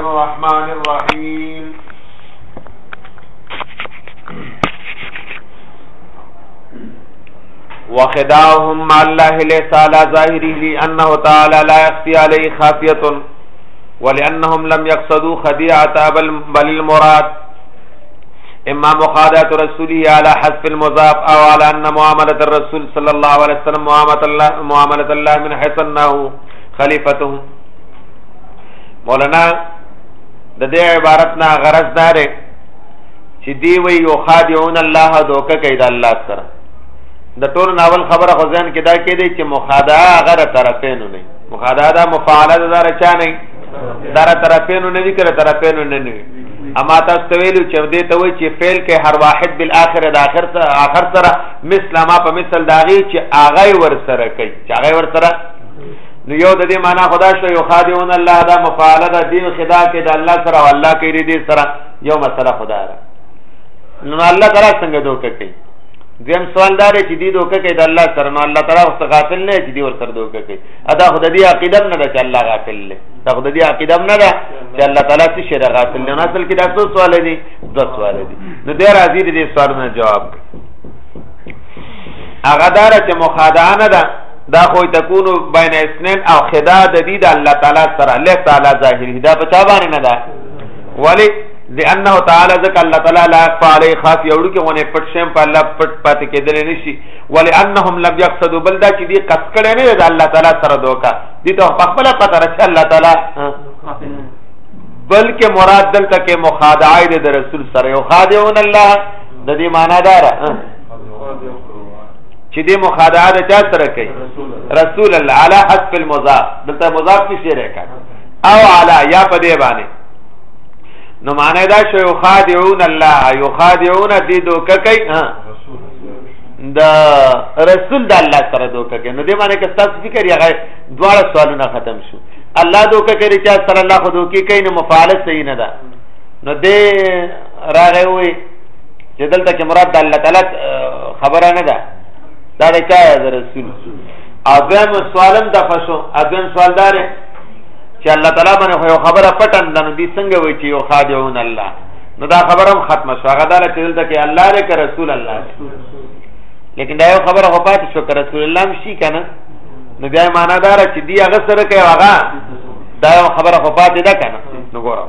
الرحمن الرحيم وخداهم مع الله ليس على ظاهره لأنه تعالى لا يخفي عليه خافية ولأنهم لم يقصدوا خديعة بل المراد اما مخادعة رسوله على حذف المضاف او على ان معاملة الرسول صلى الله عليه وسلم معاملة الله, معاملة الله من حيث انه خليفته مولانا د دې عبارت نه غرض دار چې دی وی یو خادعون الله دوکه کوي د الله سره د ټول ناول خبره خو ځان کې دا کې دی چې مخادعه غره طرفین نه مخادعه دا مفاعله د دار چا نه دار طرفین نه دي کړه طرفین نه نه اما تاسو ته ویلو چې دې ته وی چې فعل کې هر واحد بالاخر د اخر سره اخر سره مثل ما په مثل داغي چې اغه ور سره کوي چې اغه ور سره نو یو د دې معنا خدا شو یو خادعون الله دا مفعله ده دین خدا کې د الله سره او الله کې دې سره یو مسله خدا ده نو الله تعالی څنګه دوکه کوي دیم سوال دار چې دې دوکه کوي د الله سره نو الله تعالی خو غافل نه چې دې ور سره دوکه کوي ادا خو د دې عقیده نه ده چې الله غافل نه دا خو د دې عقیده نه ده چې الله تعالی څه شي غافل نه اصل کې دا څو سوال دي دو سوال دي نو دې راځي دې سوال نه جواب هغه دار چې مخادعه نه ده دا خو تكون بين اثنين او خدا د دې د الله تعالی سره الله تعالی ظاهری دا په چا باندې نه ده ولی لانه تعالی ذک الله تعالی لا فعل خاص یوړو کې ونه پټ شم په الله پټ پاتې کېدل نشي ولانهم لم يقصدوا بل دا چې دې قصد کړي نه ده الله تعالی سره دوکا دي ته په خپل پته راځي الله تعالی بلکې مراد دلته کې مخادعه د رسول سره او خادعون الله د دې معنی دار چې دې مخادعه د چا سره کوي رسول الله علی حسب المضاف دلته مضاف کی شی راکړ او علی یا په دې باندې نو معنی دا شو یخادعون الله یخادعون دې دوک کوي ها د رسول د الله سره دوک کوي نو دې معنی که تاسو فکر یې غي دواړه سوالونه ختم شو الله دوک کوي چې سره الله خو دوکي کوي نو مفاعله صحیح نه ده نو دې راغی وي چې دلته کې مراد د الله تعالی خبره نه ده دا د چا د رسول اذن سوالم د فشو اذن سوال دار چې الله تعالی باندې یو خبره پټن د نبی څنګه وی چې یو خادعون الله نو دا خبره هم ختمه شو هغه دا چې دلته کې الله دې که رسول الله دې لیکن دا یو خبره خو پاتې شو که رسول الله هم شي کنه نو بیا معنا دار چې دی هغه سره کوي هغه دا یو خبره خو پاتې ده کنه نو ګورم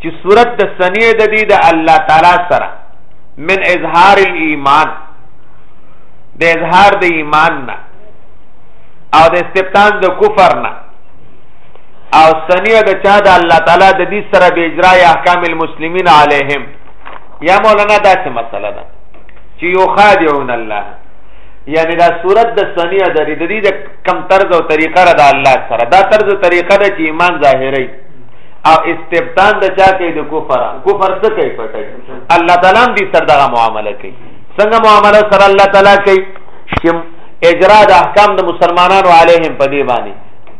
چې صورت د سنې د دې د الله تعالی سره من اظهار الايمان د اظهار د ایمان نه او د استبطان د کفر نه او سنې د چا د الله تعالی د دې سره به اجرا احکام المسلمین علیهم یا مولانا دا څه مسله ده چې یو خادعون الله یعنی دا صورت د سنې د دې د کم طرز او طریقه را د الله سره دا طرز او طریقه د چې ایمان ظاهري او استبدان د چا کوي د کفر کفر څه کوي پټي الله تعالی هم دې سره دغه معامله کوي څنګه معامله سره الله تعالی کوي چې اجرا د احکام د مسلمانانو علیهم په دی باندې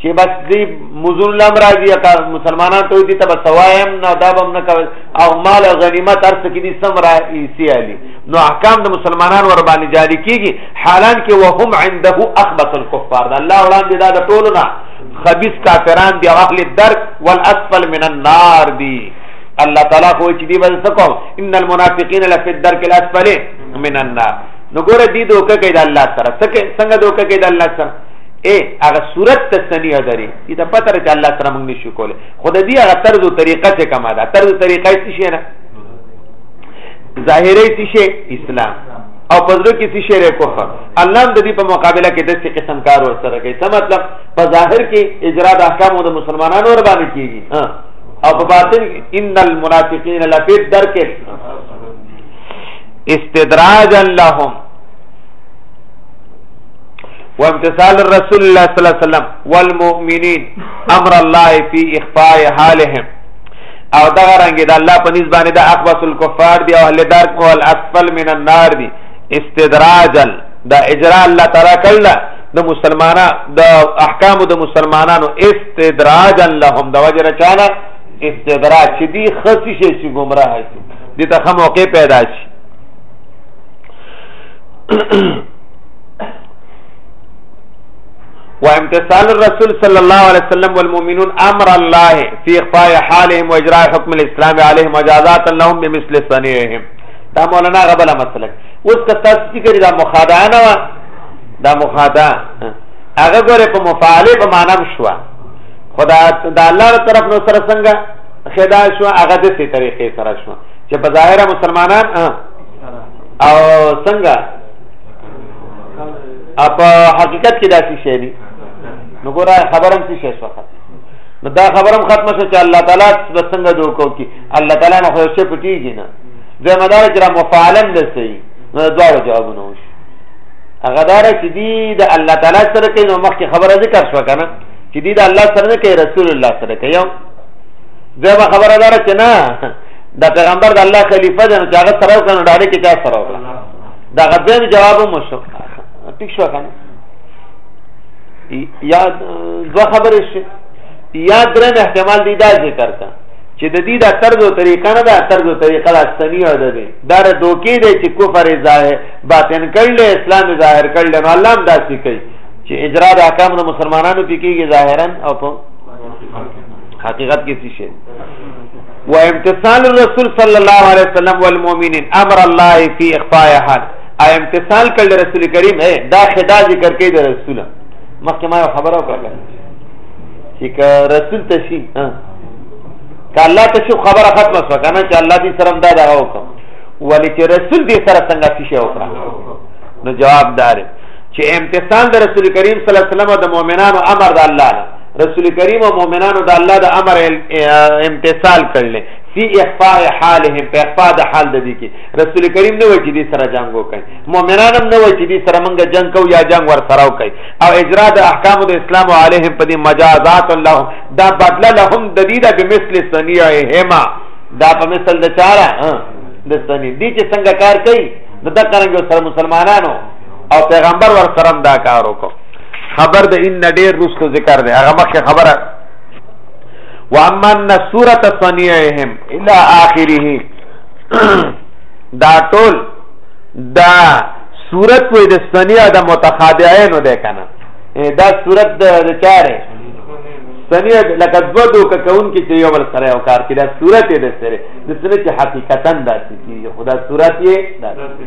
چې بس دې مزور لم راځي کا مسلمانان ته دې تب سوایم نه دا بم نه کوي او مال او غنیمت ارث کې دې سم را ایسی علی نو احکام د مسلمانان ور باندې جاری کیږي حالان کې وهم عنده اخبث الكفار الله وړاندې دا د ټولو نه خبيث کافران دی اهل الدرک والاسفل من النار دی الله تعالی خو چې دی بل سکو ان المنافقین لفی الدرک الاسفل من النار نو ګوره دی دوکه کې د الله سره څنګه دوکه کې د الله سره اے هغه صورت ته سنیه دري دې ته پته راځي الله سره موږ نشو کوله خود دې هغه طرز او طریقه څه کما ده طرز او طریقه څه شي نه ظاهري څه شي اسلام او پزړه کې څه شی کوخه الله د دې په مقابله کې د څه قسم کار ور سره کوي څه مطلب په ظاهر کې اجرا د احکامو د مسلمانانو ور باندې کیږي او په باطن ان المنافقین لفی الدرک استدراجا لهم وامتثال الرسول الله صلی الله علیه وسلم والمؤمنین امر الله فی اخفاء حالهم او دا رنګ د الله په نسبت باندې د اخبث الكفار دی او اهل دار کو الاسفل من النار دی استدراجا دا اجرا الله تعالی کړل د مسلمانانو د احکام د مسلمانانو استدراجا لهم د وجه رچاله استدراج چې دی خصي شي چې گمراه شي دي ته هم موقع پیدا شي وامتثال الرسول صلى الله عليه وسلم والمؤمنون امر الله في اخفاء حالهم واجراء حكم الاسلام عليهم مجازات لهم بمثل صنيعهم دا مولانا غبل مسلک اوس که تاسو چې کړی دا مخادعه نه وا دا مخادعه هغه ګوره په مفاعله په معنی شو خدا د الله تر طرف نو سره څنګه خدا شو هغه د سي طریقې سره شو چې په ظاهر مسلمانان او څنګه اپ حقیقت کې داسې شی دی نو ګوره خبرم څه شی شو نو دا خبرم ختمه شو چې الله تعالی د څنګه دوه کو کی الله تعالی نه خو شی پټیږي نه د مدار چې را مفعلن لسی نو دواړو جوابونه وش هغه دار چې دی د الله تعالی سره کوي نو مخکې خبره ذکر شو کنه چې دی د الله سره نه کوي رسول الله سره کوي یو ځما خبره دار چې نه د پیغمبر د الله خلیفہ د هغه سره کنه ډاډه کې چا سره وکړه دا غبین جواب مو شو ټیک شو کنه یا دو خبرې شي یا درن احتمال دی دا ذکر کا چې د دې دا طرز او طریقه نه دا طرز او طریقه د استنی او د دې دا د دوکې دی چې کفر ظاهر باطن کړل اسلام ظاهر کړل نو الله هم دا څه کوي چې اجرا د احکام د مسلمانانو پکې کېږي ظاهرا او په حقیقت کې څه شي وامتثال الرسول صلی الله علیه وسلم والمؤمنین امر الله فی اخفاء حال ا امتثال کړل رسول کریم اے دا خدا ذکر کوي د رسول مخکې ما خبره وکړه چې که رسول تشی ها که الله تشی خبره ختمه شو کنه چې الله دې سره دا دا وکړ ولې چې رسول دې سره څنګه شي وکړه نو جواب دار چې امتثال د رسول کریم صلی الله علیه وسلم د مؤمنانو امر د الله نه رسول کریم او مؤمنانو د الله د امر امتثال کړل فی اخفاء حالهم په اخفاء د حال د دې کې رسول کریم نه وچی دي سره جنگ وکړي مؤمنان هم نه وچی دي سره منګه جنگ کو یا جنگ ور سره وکړي او اجرا د احکام د اسلام علیهم په دې مجازات الله دا بدل لهم د دې د مثل صنیعهما دا په مثل د چاره د سنی دي چې څنګه کار کوي نو دا څنګه سره مسلمانانو او پیغمبر ور سره دا کار وکړي خبر د ان ډیر رستو ذکر دی هغه مخکې خبره واما النسوره صنيعهم الى اخره دا ټول دا صورت وې د صنيع د متخادعين ده کنه دا صورت د چاره صنيع لکه دو دو کون کې چې یو بل سره یو کار کړي دا صورت دې سره د سره چې حقیقتا داسې کیږي خدا صورت یې داسې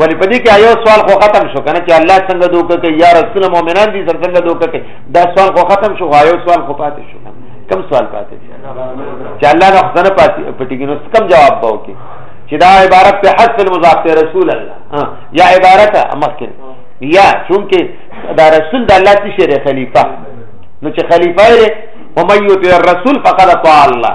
ولی په دې کې یو سوال خو ختم شو کنه چې الله څنګه دوکه کوي یا رسول مؤمنان دي څنګه دوکه کوي دا سوال خو ختم شو یو سوال خو پاتې شو کم سوال پاتې شو چې الله نه خزنه پاتې پټیږي نو کم جواب به وکي چې دا عبارت په حذف المضاف ته رسول الله یا عبارت مخکې یا چونکه دا رسول د الله څخه شری خلیفہ نو چې خلیفہ یې ومن یطع الرسول فقد طاع الله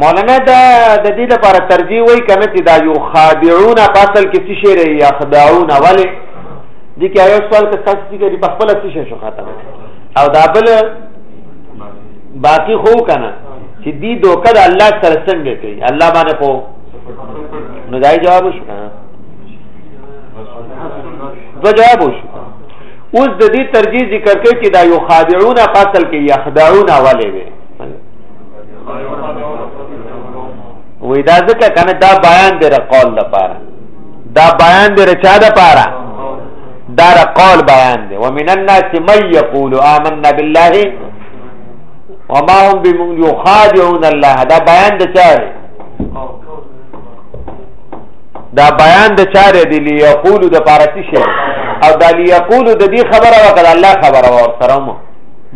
مولانا دا د دې لپاره ترجیح وای کنه چې دا یو خادعون فصل کې څه شی ری یخدعون ولی دي کې یو سوال کې تاسو چې په خپل څه شی شو خاطر او دا بل باقی خو کنه چې دی دوکه د الله سره څنګه کوي الله باندې خو نو دای جواب شو دو جواب شو اوس د دې ترجیح ذکر کوي چې دا یو خادعون په اصل کې یخدعون ولې وي وې دا ځکه کنه دا بیان دی قول لپاره دا بیان دی رچا ده پاره دا قول بیان دی ومن الناس من یقول آمنا بالله وما هم بمؤمنون يخادعون الله دا بیان د چا دی دا بیان د چاره دی لیقول د پارتی شی او دا لیقول د دې خبره وکړه الله خبره ور سره مو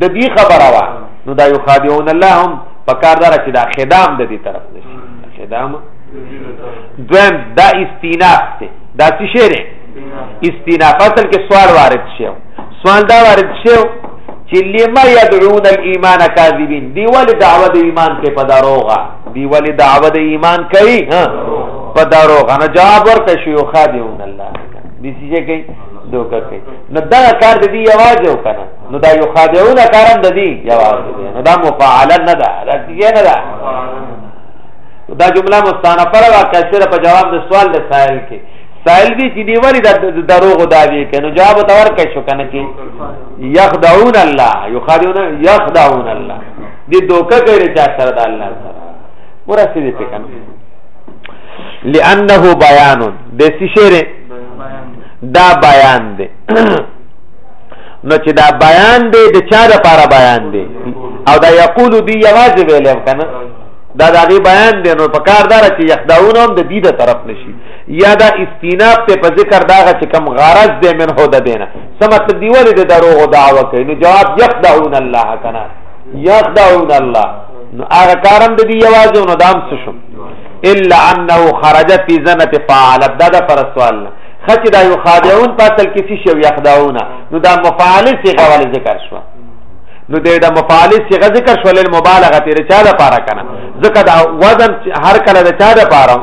د دې خبره وا نو دا یو خادعون الله هم په کار دار چې دا خدام د دې طرف نشي خدام دویم دا استیناف ته دا څه شی دی استیناف اصل کې سوال وارد شي سوال دا وارد شي چې لما يدعون الايمان كاذبين دی ول دعوه د ایمان ته پداروغه دی ولی دعوه د ایمان کوي ها په دارو غنه جواب ورکړ شو یو خادمون الله دي چې کوي دوکه کوي نو دا کار د دې یوازې وکنه نو دا یو خادمون کارم د دې یوازې نو دا مفاعله نه ده دا څه نه ده دا جمله مستانفه را کثره په جواب د سوال د سائل کې سائل دی چې دی ولی د دروغ داوی کوي نو جواب تور کوي شو کنه کې یخدعون الله یخدعون یخدعون الله دې دوکه کوي چا سره د الله سره ورسې دې کنه لانه بیان د شعر دا بیان دی نو چې دا بیان دی د چا لپاره بیان دی او دا یقول دی یوازې ویل کنه دا د هغه بیان دی نو په کار دار چې یخداون هم د دې د طرف نشي یا دا استیناب ته په ذکر داغه چې کم غرض دی من هو د دینه سمت دیول د دروغ دعوه کوي نو جواب یخداون الله کنه یخدعون الله نو هغه کارم د دې یوازې نو دام څه شو الا انه خرج فی زنت فعلت دا د پر سوال نه خچ دا یو خادعون په اصل کې شی او یخدعون نو دا مفعل صيغه ول ذکر شو نو دې دا مفعل صيغه ذکر شو ل مبالغه تیر چا د پاره کنه ځکه دا وزن هر کله د چا د پاره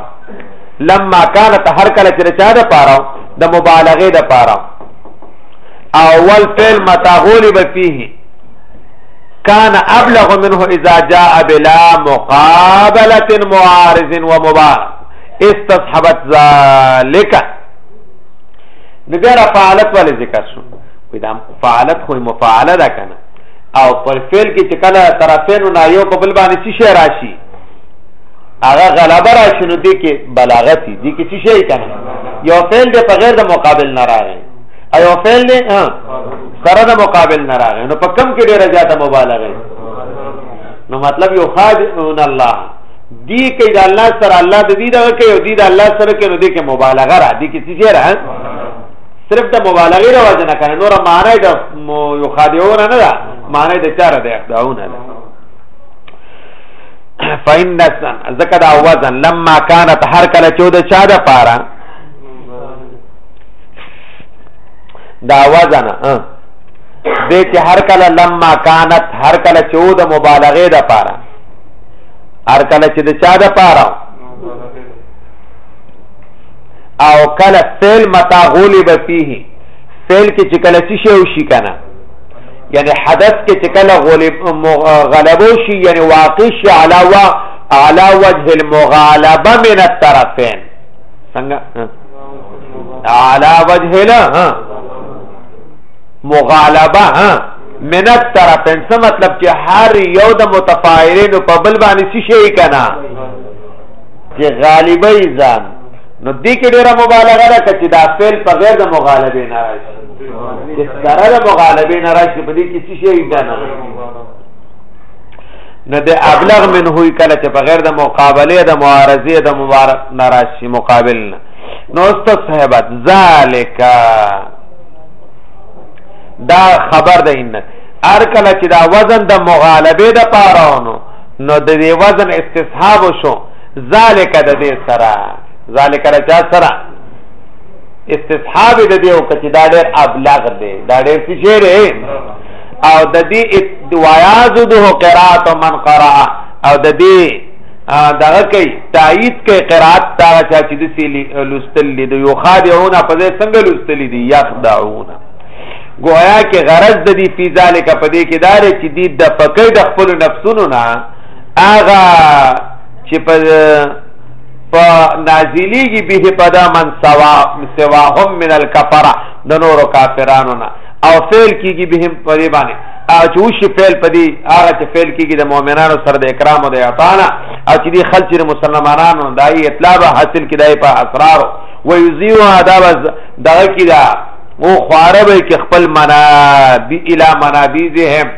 لما كانت هر کله چې چا د پاره د مبالغه د پاره اول فعل متغول به فيه کان ابلغ منه اذا جاء بلا مقابله معارض ومبار استصحبت ذلك نګره فعالت ولې ذکر شو وې دا فعالت خو مفاعله ده کنه او پر فعل کې چې کله طرفین نه یو په بل باندې څه شی راشي هغه غلبه راشي نو دې کې بلاغت دي کې څه شی کنه یو فعل د په غیر د مقابل نه راغی ایو فعل دی ها سره د مقابل نه راغی نو په کم کې ډیره زیاته مبالغه نو مطلب یو خادعون الله دی کې د الله سره الله د دې دغه کې او دی د الله سره کې نو دې کې مبالغه را دي کې څه را صرف د مبالغه رواج نه کنه نور معنی د یو خادعون نه ده معنی د چاره ده اخداون ده فإن نسن ذکر دا وزن لما كانت هر کله چود چا ده پاره دا وزن دې چې هر کله لما كانت هر کله چې و د مبالغه د پاره هر کله چې د چا د پاره او کله فعل متا غلب فيه فعل کې چې کله څه شی وشي کنه یعنی حدث کې چې کله غلب غلبو شي یعنی واقع شي علاوه علا وجه المغالبه من الطرفين څنګه علا وجه لا مغالبه من الطرفين څه مطلب چې هر یو د متفاعلین په بل باندې څه شي کنا چې غالبې ځان نو دې کې ډېره مبالغه ده چې دا فعل په غیر د مغالبې نه راشي چې سره د مغالبې نه راشي په دې کې څه شي کنا نه د ابلغ من هوی کله چې په غیر د مقابله د معارضه د مبارک ناراضي مقابل نه نو است صحبت ذالک دا خبر ده ان ار کله چې دا وزن د مغالبه د پاره ونو نو د دې وزن استصحاب شو ذالک د دې سره ذالک را چا سره استصحاب د دې او کچ دا ډېر ابلغ دی دا ډېر څه شی دی او د دې ويازده قرات من قرأ او د دې دغه کوي تایید کوي قرات دا چې د سی لستل دي یو خادعون په دې څنګه لستل دي یخدعون گویا کې غرض د دې فی ذالک په دې کې دار چې دې د فکر د خپل نفسونو نه اغا چې په په نازلیږي به په دا من سوا سواهم من الکفره د نورو کافرانو نه او فعل کیږي به هم پرې باندې او چې وشي فعل پدی هغه چې فعل کیږي د مؤمنانو سره د اکرام او د اعطانا او چې دی خلک چې مسلمانانو دای اطلاع به حاصل کیدای په اسرار و یذیو ادب دغه کیدا او خواره به کې خپل منابی الی منابیزهم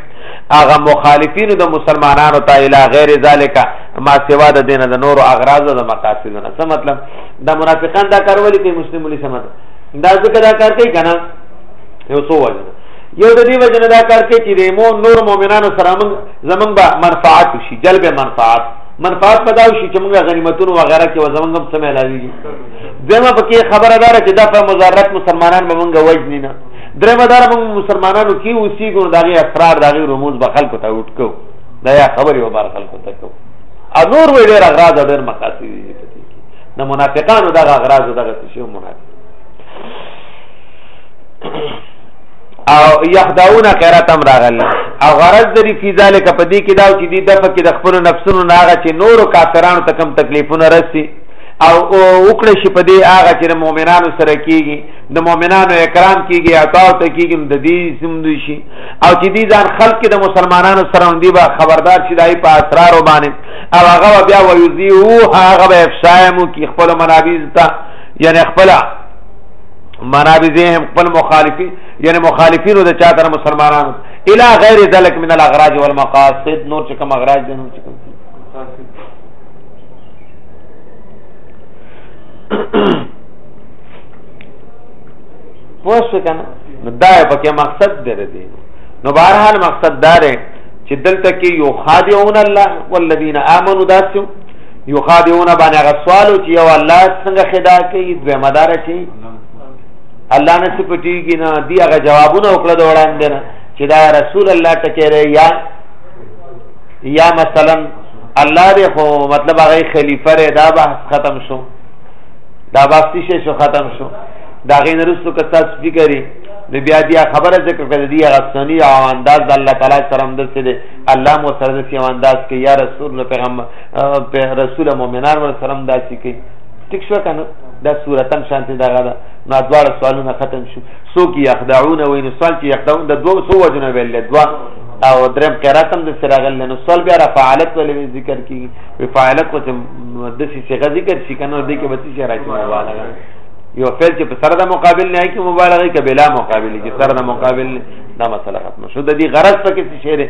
هغه مخالفین د مسلمانانو ته الی غیر ذالک ما سوا د دین د نور اغراض د مقاصدونه څه مطلب د منافقان دا کارول کوي مسلمانې سمته دا ځکه دا کار کوي کنه یو څو وجه یو د دې وجه نه دا کار کوي چې د مو نور مؤمنانو سره موږ زمونږ به منفعت شي جلب منفعت منفعت پدا شي چې موږ غنیمتونو وغیرہ کې وزمنګ هم سمې لاویږي دغه پکې خبره دار چې دغه مزارت مسلمانان به موږ وجنی نه درمه دار موږ مسلمانانو کې اوسېګو دغه اسرار دغه رموز به خلکو ته وټکو دا یا خبرې و بار خلکو ته کو ا نور وی ډېر اغراض ډېر مقاصد دي نه منافقانو دغه اغراض دغه شی منافق او یخدعون قرات هم راغلی او غرض دری فی ذلک په دې کې دا چې دې د فکر د خپل نفسونو ناغه چې نورو کافرانو ته کم تکلیفونه رسی او وکړه شي په دې هغه چې مؤمنانو سره کیږي د مؤمنانو اکرام کیږي عطا ته کیږي د دې سمدي شي او چې دې ځان خلق د مسلمانانو سره دی به خبردار شي دای په اسرار باندې او هغه بیا ویزیو هغه به افشایم کی خپل منابیز ته یعنی خپل منابذهم خپل مخالفي یعنی مخالفینو د چا تر مسلمانانو الی غیر ذلک من الاغراض والمقاصد نور چې کوم اغراض دي نور چې کوم پوښښ کنه نو دا پکې مقصد دی دی نو بهرحال مقصد دا دی چې دلته کې یو خادعون الله والذین آمنوا داسو یو خادعونه باندې هغه سوالو چې یو الله څنګه خدا کوي دوه مدار شي الله نه سپټیږي نه دی هغه جوابونه وکړه د وړاندې نه چې دا رسول الله ټکه لري یا یا مثلا الله دې خو مطلب هغه خلیفہ رې دا به ختم شو دا باستی شي شو ختم شو دا غین رسو که تاسو فکرې نو بیا دې خبره ذکر کړې دی هغه سنی او انداز د الله تعالی سره هم دسته الله مو سره دسي انداز کې یا رسول پیغمبر په رسول مؤمنان ور سره هم داسې کوي ټیک شو کنه دا صورتن شانته دغه ده نو دواړه سوالونه ختم شو سو کی یخدعون وین سوال چې یخدعون د دوه سو وجنه ویل دوا او درم قرات هم د سراغل نو سوال بیا فعالت ولې ذکر کی وی فعالت کو چې د سی څنګه ذکر شي کنه د کې بچی شي راځي مبالغه یو فعل چې په سره د مقابل نه کې مبالغه کې بلا مقابل کې سره د مقابل دا مسله ختم شو د دې غرض پکې څه شی